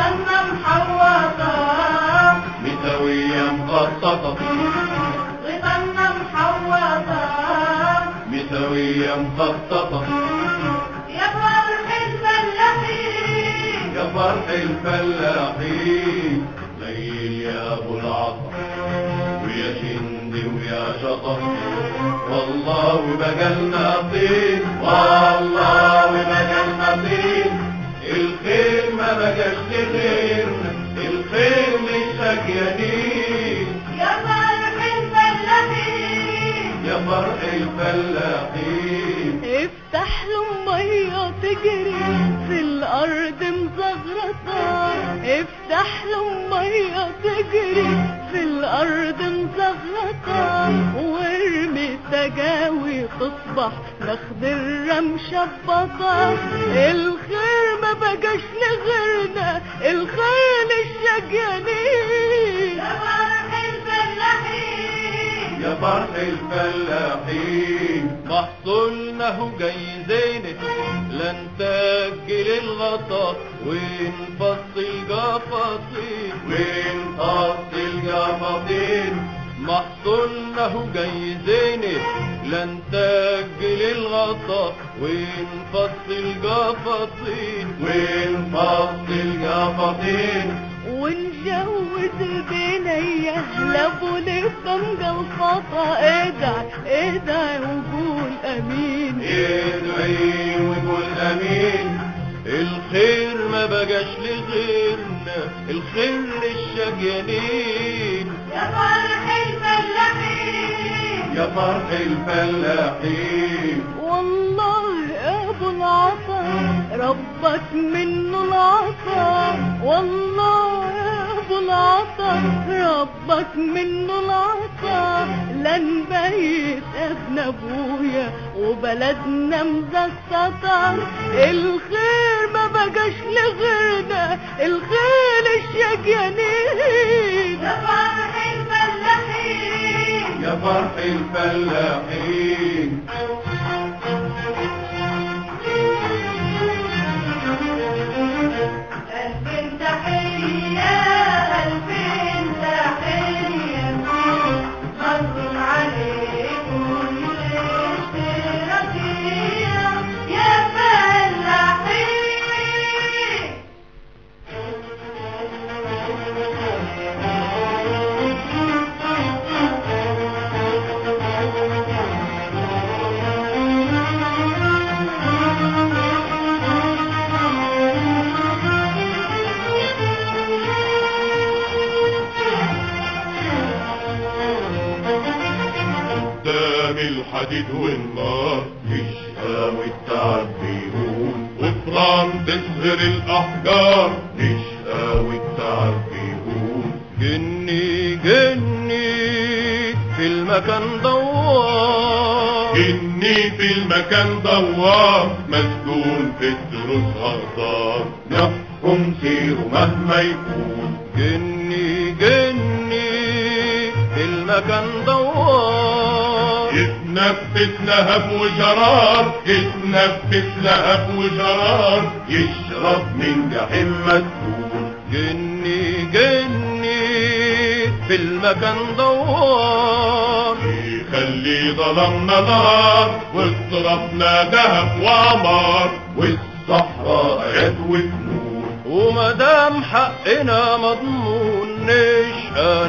غطنا محوطة مثوية مخططة غطنا محوطة مثوية مخططة يا فرح الفلاحين. يا فرح الفلاحين. ليل يا أبو العطا ويا شندي ويا شطر والله بقلنا طين. ما لغيرنا الخير للسجانين يا فرح الفلاحين. يا فرح الفلاحين. افتح له مية تجري في الأرض مزغرطة. افتح له مية تجري في الأرض التجاوي تصبح مخضرة مشبطة الخير ما بقاش لغيرنا الخير للشجانين يا فرح الفلاحين. يا فرح الفلاحين. محصولنا هو جاي زينة. لن تأجل الغطا وين فصل محصولنا هو جاي زينة لن تأجل الغطا وين فصل جفاطين وين فصل جفاطين ونجوز البنية لابو للطنجة الخطا. ادعي ادعي وقول أمين. ادعي وقول أمين. الخير ما بقاش لغيرنا الخير للشجانين يا فرح الفلاحين يا فرح الفلاحين. والله أبو العطا ربك منه العطا. والله أبو العطا ربك منه العطا. لن بيت ابن أبويا وبلدنا مزقطة الخير ما بقاش لغيرنا الخير الشجانين فرح الفلاحين. الحديد والنار يشقى والتعب بيهون وفران تسهر الأحجار يشقى والتعب بيهون جني جني في المكان دوار جني في المكان دوار مسجون في الدروس غدار نحكم سيره مهما يكون. جني جني في المكان دوار يتنفس لهب وشرار يتنفس لهب وشرار يشرب من جحيم مسكون جني جني في المكان دوار يخلي ظلمنا نار واصرفنا دهب وعمار والصحراء عدوة نور ومدام حقنا مضمون نشقى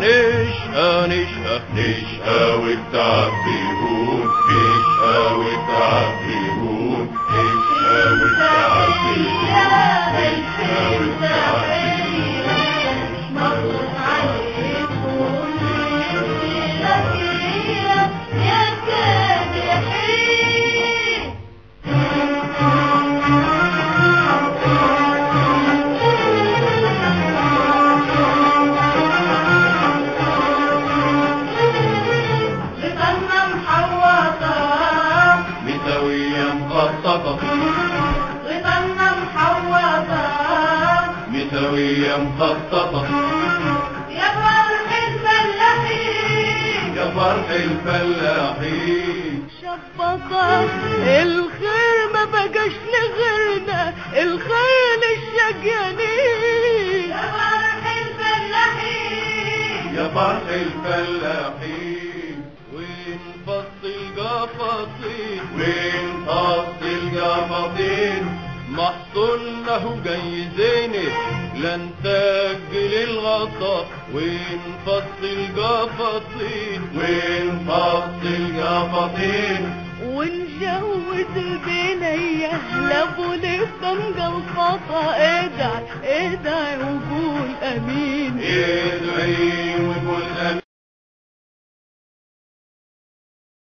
نشقى نشقى نشقى والتعب بيهون نشقى والتعب بيهون نشقى والتعب ثورية مخططة يا فرح الفلاحين. يا فرح الفلاحين. شبطة الخير ما بقاش لغيرنا الخيل الشجانين. يا فرح الفلاحين. يا فرح الفلاحين. وين فص القفاطين وين فص القفاطين محصولنا هو جاي زينة. لن تأجل الغطا وين فص القفاطين؟ وين فص القفاطين؟ ونجود البنية لابو لفم قلفطة ادعي ادعي وقول أمين. ادعي وقول أمين.